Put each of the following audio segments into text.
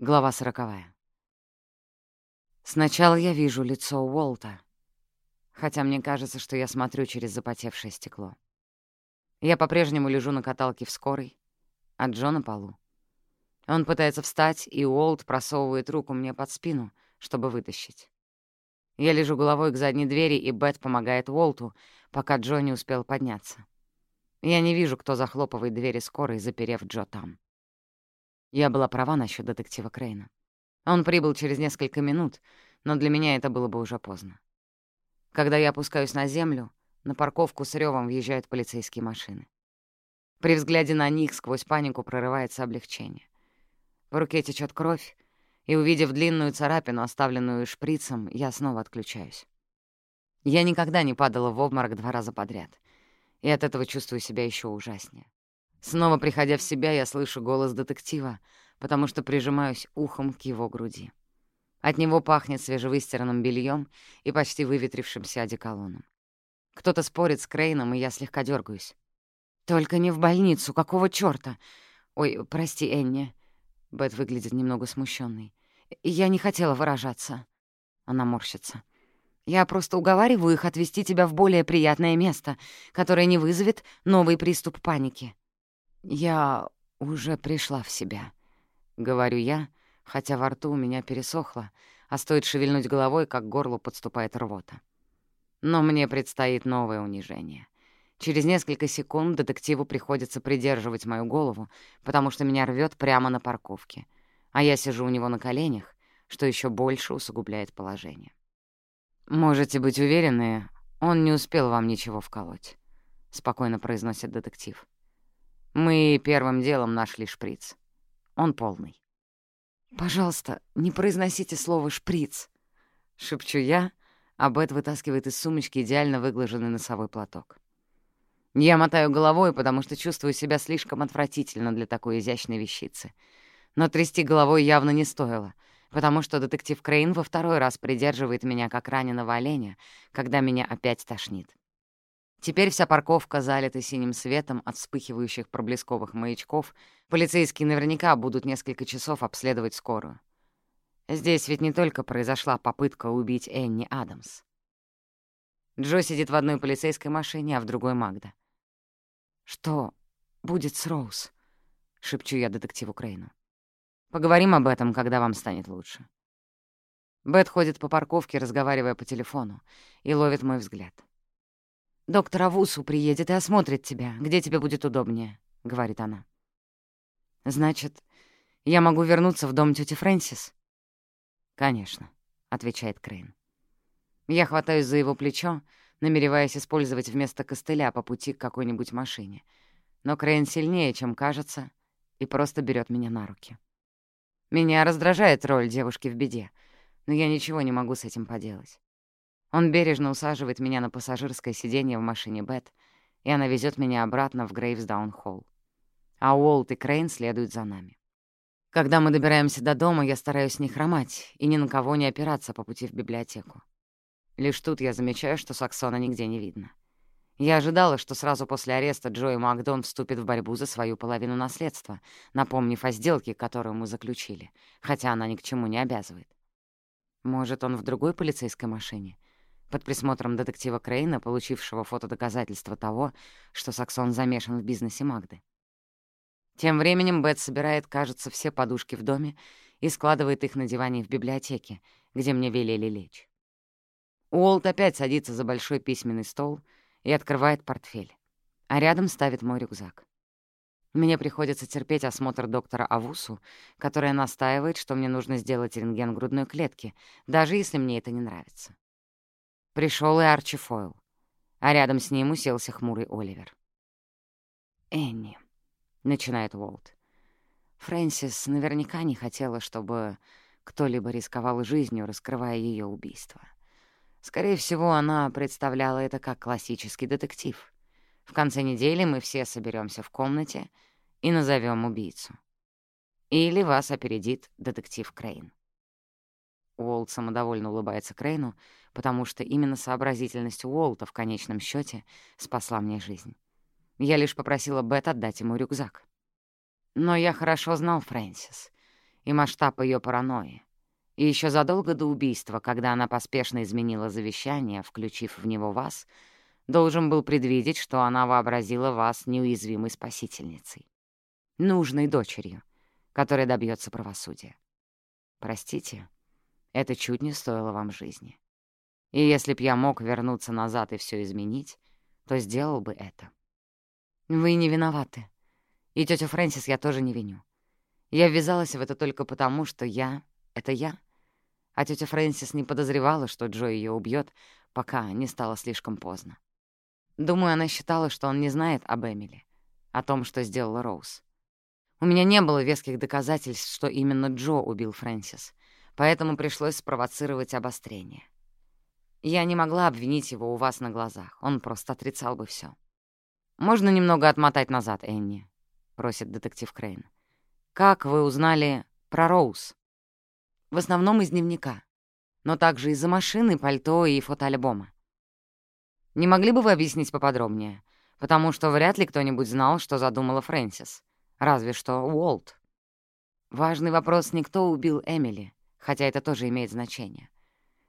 Глава сороковая. Сначала я вижу лицо Уолта, хотя мне кажется, что я смотрю через запотевшее стекло. Я по-прежнему лежу на каталке в скорой, а Джо на полу. Он пытается встать, и Уолт просовывает руку мне под спину, чтобы вытащить. Я лежу головой к задней двери, и Бет помогает Уолту, пока Джо не успел подняться. Я не вижу, кто захлопывает двери скорой, заперев Джо там. Я была права насчет детектива Крейна. Он прибыл через несколько минут, но для меня это было бы уже поздно. Когда я опускаюсь на землю, на парковку с ревом въезжают полицейские машины. При взгляде на них сквозь панику прорывается облегчение. В руке течет кровь, и, увидев длинную царапину, оставленную шприцем, я снова отключаюсь. Я никогда не падала в обморок два раза подряд, и от этого чувствую себя еще ужаснее. Снова приходя в себя, я слышу голос детектива, потому что прижимаюсь ухом к его груди. От него пахнет свежевыстиранным бельем и почти выветрившимся одеколоном. Кто-то спорит с Крейном, и я слегка дергаюсь. «Только не в больницу, какого чёрта? Ой, прости, Энни». Бет выглядит немного смущенной. «Я не хотела выражаться». Она морщится. «Я просто уговариваю их отвезти тебя в более приятное место, которое не вызовет новый приступ паники». «Я уже пришла в себя», — говорю я, хотя во рту у меня пересохло, а стоит шевельнуть головой, как к горлу подступает рвота. Но мне предстоит новое унижение. Через несколько секунд детективу приходится придерживать мою голову, потому что меня рвет прямо на парковке, а я сижу у него на коленях, что еще больше усугубляет положение. «Можете быть уверены, он не успел вам ничего вколоть», — спокойно произносит детектив. Мы первым делом нашли шприц. Он полный. «Пожалуйста, не произносите слово «шприц», — шепчу я, а Бет вытаскивает из сумочки идеально выглаженный носовой платок. Я мотаю головой, потому что чувствую себя слишком отвратительно для такой изящной вещицы. Но трясти головой явно не стоило, потому что детектив Крейн во второй раз придерживает меня как раненого оленя, когда меня опять тошнит. Теперь вся парковка залита синим светом от вспыхивающих проблесковых маячков. Полицейские наверняка будут несколько часов обследовать скорую. Здесь ведь не только произошла попытка убить Энни Адамс. Джо сидит в одной полицейской машине, а в другой — Магда. «Что будет с Роуз?» — шепчу я детективу Крейну. «Поговорим об этом, когда вам станет лучше». Бет ходит по парковке, разговаривая по телефону, и ловит мой взгляд. «Доктор Авусу приедет и осмотрит тебя, где тебе будет удобнее», — говорит она. «Значит, я могу вернуться в дом тети Фрэнсис?» «Конечно», — отвечает Крейн. Я хватаюсь за его плечо, намереваясь использовать вместо костыля по пути к какой-нибудь машине. Но Крейн сильнее, чем кажется, и просто берет меня на руки. Меня раздражает роль девушки в беде, но я ничего не могу с этим поделать. Он бережно усаживает меня на пассажирское сиденье в машине Бет, и она везет меня обратно в Грейвсдаун-холл. А Уолт и Крейн следуют за нами. Когда мы добираемся до дома, я стараюсь не хромать и ни на кого не опираться по пути в библиотеку. Лишь тут я замечаю, что Саксона нигде не видно. Я ожидала, что сразу после ареста Джои Макдон вступит в борьбу за свою половину наследства, напомнив о сделке, которую мы заключили, хотя она ни к чему не обязывает. Может, он в другой полицейской машине — под присмотром детектива Крейна, получившего фотодоказательства того, что Саксон замешан в бизнесе Магды. Тем временем Бет собирает, кажется, все подушки в доме и складывает их на диване в библиотеке, где мне велели лечь. Уолт опять садится за большой письменный стол и открывает портфель, а рядом ставит мой рюкзак. Мне приходится терпеть осмотр доктора Авусу, которая настаивает, что мне нужно сделать рентген грудной клетки, даже если мне это не нравится. Пришел и Арчи Фойл, а рядом с ним уселся хмурый Оливер. «Энни», — начинает Уолт. Фрэнсис наверняка не хотела, чтобы кто-либо рисковал жизнью, раскрывая ее убийство. Скорее всего, она представляла это как классический детектив. В конце недели мы все соберемся в комнате и назовем убийцу. Или вас опередит детектив Крейн. Уолт самодовольно улыбается Крейну, потому что именно сообразительность Уолта в конечном счете спасла мне жизнь. Я лишь попросила Бет отдать ему рюкзак. Но я хорошо знал Фрэнсис, и масштаб ее паранойи. И еще задолго до убийства, когда она поспешно изменила завещание, включив в него вас, должен был предвидеть, что она вообразила вас неуязвимой спасительницей, нужной дочерью, которая добьется правосудия. Простите, это чуть не стоило вам жизни. И если б я мог вернуться назад и все изменить, то сделал бы это. Вы не виноваты. И тетю Фрэнсис я тоже не виню. Я ввязалась в это только потому, что я — это я. А тетя Фрэнсис не подозревала, что Джо ее убьет, пока не стало слишком поздно. Думаю, она считала, что он не знает об Эмили, о том, что сделала Роуз. У меня не было веских доказательств, что именно Джо убил Фрэнсис, поэтому пришлось спровоцировать обострение. Я не могла обвинить его у вас на глазах, он просто отрицал бы все. «Можно немного отмотать назад, Энни?» — просит детектив Крейн. «Как вы узнали про Роуз?» «В основном из дневника, но также из-за машины, пальто и фотоальбома. Не могли бы вы объяснить поподробнее? Потому что вряд ли кто-нибудь знал, что задумала Фрэнсис. Разве что Уолт. Важный вопрос не кто убил Эмили, хотя это тоже имеет значение.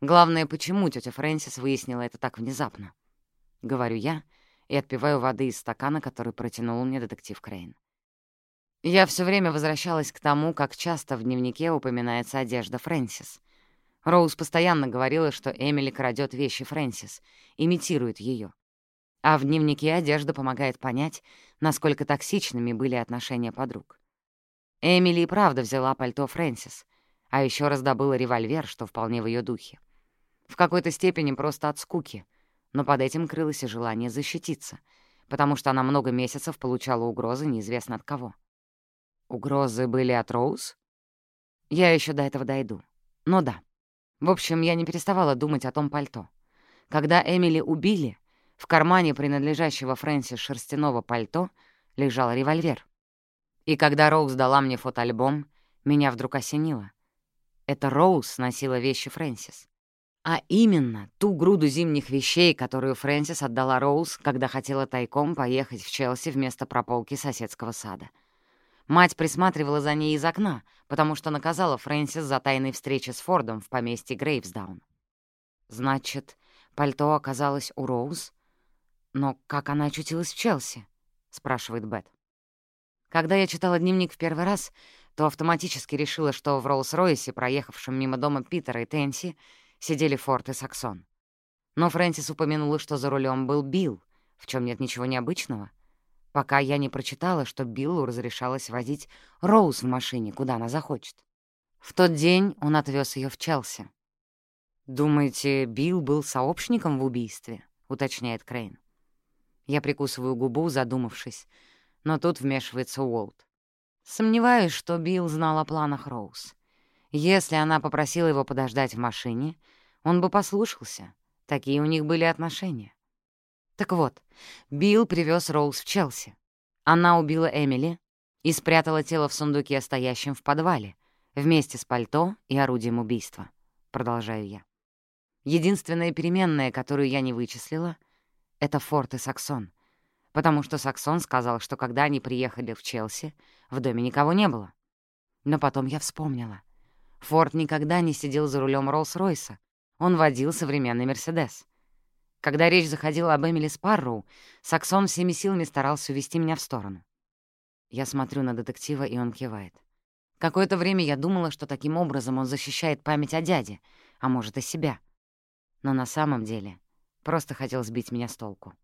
Главное, почему тетя Фрэнсис выяснила это так внезапно. Говорю я и отпиваю воды из стакана, который протянул мне детектив Крейн. Я все время возвращалась к тому, как часто в дневнике упоминается одежда Фрэнсис. Роуз постоянно говорила, что Эмили крадет вещи Фрэнсис, имитирует ее. А в дневнике одежда помогает понять, насколько токсичными были отношения подруг. Эмили и правда взяла пальто Фрэнсис, а еще раздобыла револьвер, что вполне в ее духе. В какой-то степени просто от скуки, но под этим крылось и желание защититься, потому что она много месяцев получала угрозы неизвестно от кого. Угрозы были от Роуз? Я еще до этого дойду. Но да. В общем, я не переставала думать о том пальто. Когда Эмили убили, в кармане принадлежащего Фрэнсис шерстяного пальто лежал револьвер. И когда Роуз дала мне фотоальбом, меня вдруг осенило. Это Роуз носила вещи Фрэнсис. А именно ту груду зимних вещей, которую Фрэнсис отдала Роуз, когда хотела тайком поехать в Челси вместо прополки соседского сада. Мать присматривала за ней из окна, потому что наказала Фрэнсис за тайной встречи с Фордом в поместье Грейвсдаун. Значит, пальто оказалось у Роуз, «Но как она очутилась в Челси?» — спрашивает Бет. Когда я читала дневник в первый раз, то автоматически решила, что в Роллс-Ройсе, проехавшем мимо дома Питера и Тенси, сидели Форд и Саксон. Но Фрэнсис упомянула, что за рулем был Билл, в чем нет ничего необычного, пока я не прочитала, что Биллу разрешалось водить Роуз в машине, куда она захочет. В тот день он отвез ее в Челси. «Думаете, Билл был сообщником в убийстве?» — уточняет Крейн. Я прикусываю губу, задумавшись, но тут вмешивается Уолт. Сомневаюсь, что Билл знал о планах Роуз. Если она попросила его подождать в машине, он бы послушался. Такие у них были отношения. Так вот, Билл привез Роуз в Челси. Она убила Эмили и спрятала тело в сундуке, стоящем в подвале, вместе с пальто и орудием убийства. Продолжаю я. Единственная переменная, которую я не вычислила — это Форд и Саксон. Потому что Саксон сказал, что когда они приехали в Челси, в доме никого не было. Но потом я вспомнила. Форд никогда не сидел за рулем Роллс-Ройса. Он водил современный Мерседес. Когда речь заходила об Эмили Спарроу, Саксон всеми силами старался увести меня в сторону. Я смотрю на детектива, и он кивает. Какое-то время я думала, что таким образом он защищает память о дяде, а может, и себя. Но на самом деле Просто хотел сбить меня с толку.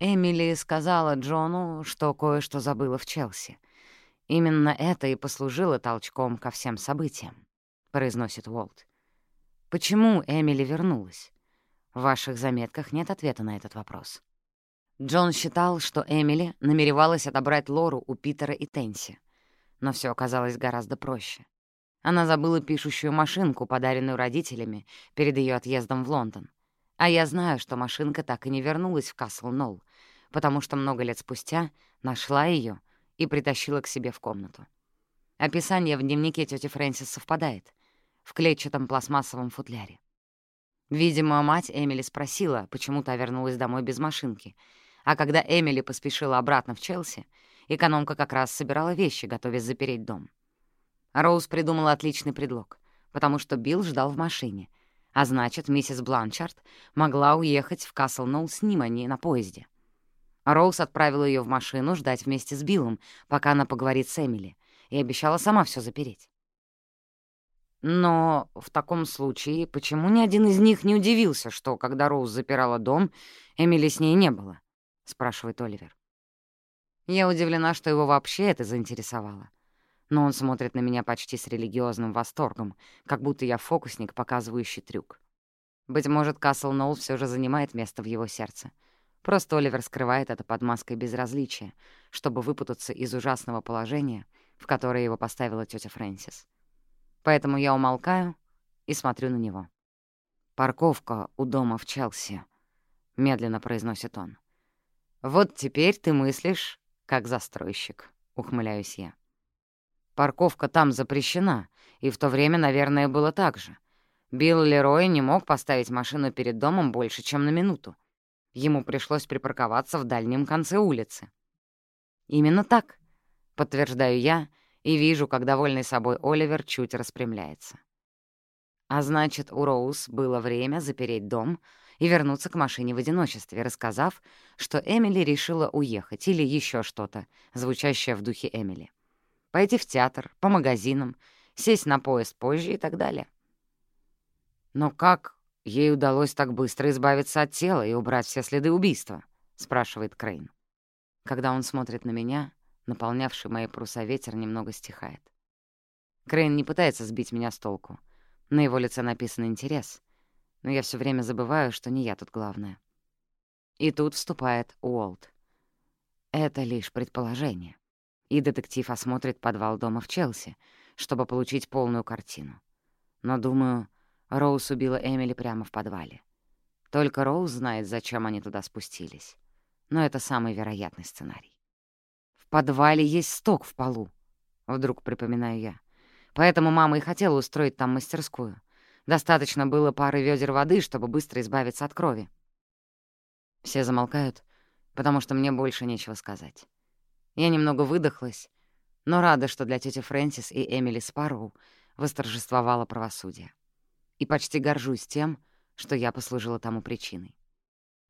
Эмили сказала Джону, что кое-что забыла в Челси. Именно это и послужило толчком ко всем событиям, — произносит Уолт. Почему Эмили вернулась? В ваших заметках нет ответа на этот вопрос. Джон считал, что Эмили намеревалась отобрать Лору у Питера и Тенси. Но все оказалось гораздо проще. Она забыла пишущую машинку, подаренную родителями перед ее отъездом в Лондон. А я знаю, что машинка так и не вернулась в Касл-Нолл, потому что много лет спустя нашла ее и притащила к себе в комнату. Описание в дневнике тети Фрэнсис совпадает, в клетчатом пластмассовом футляре. Видимо, мать Эмили спросила, почему та вернулась домой без машинки, а когда Эмили поспешила обратно в Челси, экономка как раз собирала вещи, готовясь запереть дом. Роуз придумала отличный предлог, потому что Билл ждал в машине, а значит, миссис Бланчард могла уехать в Касл-Ноу с ним, а не на поезде. Роуз отправила ее в машину ждать вместе с Биллом, пока она поговорит с Эмили, и обещала сама все запереть. Но в таком случае почему ни один из них не удивился, что, когда Роуз запирала дом, Эмили с ней не было? — спрашивает Оливер. Я удивлена, что его вообще это заинтересовало. Но он смотрит на меня почти с религиозным восторгом, как будто я фокусник, показывающий трюк. Быть может, Касл Ноул все же занимает место в его сердце. Просто Оливер скрывает это под маской безразличия, чтобы выпутаться из ужасного положения, в которое его поставила тетя Фрэнсис. Поэтому я умолкаю и смотрю на него. «Парковка у дома в Челси», — медленно произносит он. «Вот теперь ты мыслишь, как застройщик», — ухмыляюсь я. «Парковка там запрещена, и в то время, наверное, было так же. Билл Лерой не мог поставить машину перед домом больше, чем на минуту. Ему пришлось припарковаться в дальнем конце улицы». «Именно так», — подтверждаю я, — и вижу, как довольный собой Оливер чуть распрямляется. А значит, у Роуз было время запереть дом и вернуться к машине в одиночестве, рассказав, что Эмили решила уехать или еще что-то, звучащее в духе Эмили. Пойти в театр, по магазинам, сесть на поезд позже и так далее. «Но как ей удалось так быстро избавиться от тела и убрать все следы убийства?» — спрашивает Крейн. Когда он смотрит на меня, наполнявший мои паруса ветер, немного стихает. Крейн не пытается сбить меня с толку. На его лице написан интерес, но я все время забываю, что не я тут главное. И тут вступает Уолт. Это лишь предположение. И детектив осмотрит подвал дома в Челси, чтобы получить полную картину. Но, думаю, Роуз убила Эмили прямо в подвале. Только Роуз знает, зачем они туда спустились. Но это самый вероятный сценарий подвале есть сток в полу», — вдруг припоминаю я. Поэтому мама и хотела устроить там мастерскую. Достаточно было пары ведер воды, чтобы быстро избавиться от крови. Все замолкают, потому что мне больше нечего сказать. Я немного выдохлась, но рада, что для тети Фрэнсис и Эмили Спарроу восторжествовало правосудие. И почти горжусь тем, что я послужила тому причиной.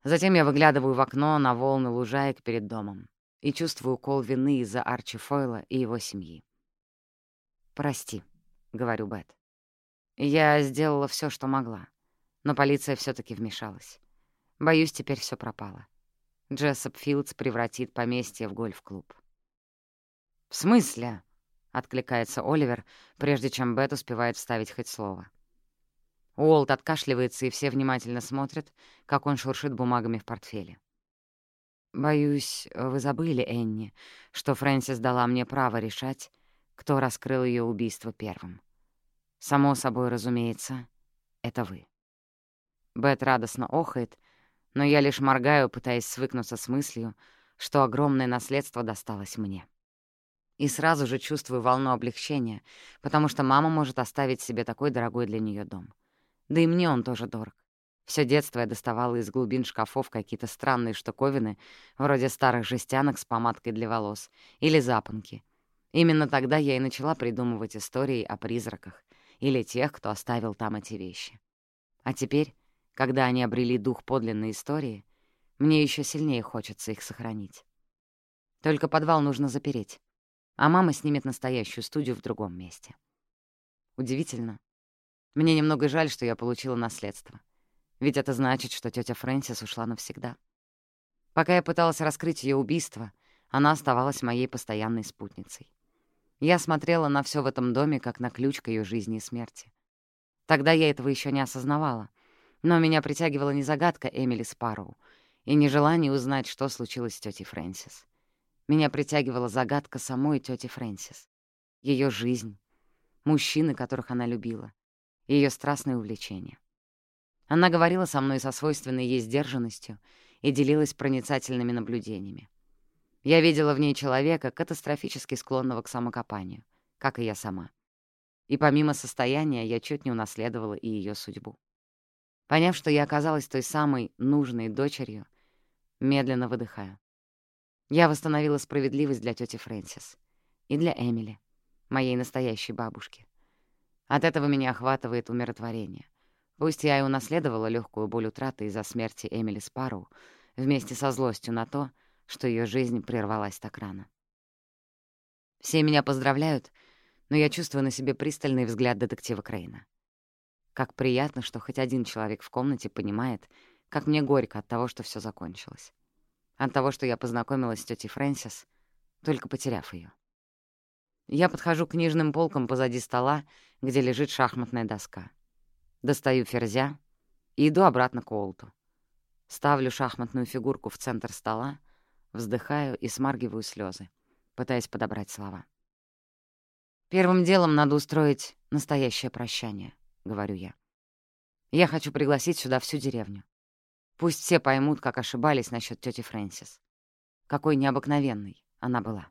Затем я выглядываю в окно на волны лужаек перед домом и чувствую укол вины из-за Арчи Фойла и его семьи. «Прости», — говорю Бет. «Я сделала все, что могла, но полиция все таки вмешалась. Боюсь, теперь все пропало. Джессоп Филдс превратит поместье в гольф-клуб». «В смысле?» — откликается Оливер, прежде чем Бет успевает вставить хоть слово. Уолт откашливается, и все внимательно смотрят, как он шуршит бумагами в портфеле. «Боюсь, вы забыли, Энни, что Фрэнсис дала мне право решать, кто раскрыл ее убийство первым. Само собой, разумеется, это вы». Бет радостно охает, но я лишь моргаю, пытаясь свыкнуться с мыслью, что огромное наследство досталось мне. И сразу же чувствую волну облегчения, потому что мама может оставить себе такой дорогой для нее дом. Да и мне он тоже дорог. Все детство я доставала из глубин шкафов какие-то странные штуковины, вроде старых жестянок с помадкой для волос или запонки. Именно тогда я и начала придумывать истории о призраках или тех, кто оставил там эти вещи. А теперь, когда они обрели дух подлинной истории, мне еще сильнее хочется их сохранить. Только подвал нужно запереть, а мама снимет настоящую студию в другом месте. Удивительно. Мне немного жаль, что я получила наследство — ведь это значит, что тетя Фрэнсис ушла навсегда. Пока я пыталась раскрыть ее убийство, она оставалась моей постоянной спутницей. Я смотрела на все в этом доме, как на ключ к ее жизни и смерти. Тогда я этого еще не осознавала, но меня притягивала не загадка Эмили Спарроу и не желание узнать, что случилось с тетей Фрэнсис. Меня притягивала загадка самой тети Фрэнсис, ее жизнь, мужчины, которых она любила, ее страстные увлечения. Она говорила со мной со свойственной ей сдержанностью и делилась проницательными наблюдениями. Я видела в ней человека, катастрофически склонного к самокопанию, как и я сама. И помимо состояния я чуть не унаследовала и ее судьбу. Поняв, что я оказалась той самой нужной дочерью, медленно выдыхаю. Я восстановила справедливость для тети Фрэнсис и для Эмили, моей настоящей бабушки. От этого меня охватывает умиротворение. Пусть я и унаследовала легкую боль утраты из-за смерти Эмили Спарроу, вместе со злостью на то, что ее жизнь прервалась так рано. Все меня поздравляют, но я чувствую на себе пристальный взгляд детектива Крейна. Как приятно, что хоть один человек в комнате понимает, как мне горько от того, что все закончилось. От того, что я познакомилась с тетей Фрэнсис, только потеряв ее. Я подхожу к книжным полкам позади стола, где лежит шахматная доска. Достаю ферзя и иду обратно к Уолту. Ставлю шахматную фигурку в центр стола, вздыхаю и смаргиваю слезы, пытаясь подобрать слова. «Первым делом надо устроить настоящее прощание», — говорю я. «Я хочу пригласить сюда всю деревню. Пусть все поймут, как ошибались насчет тети Фрэнсис. Какой необыкновенной она была».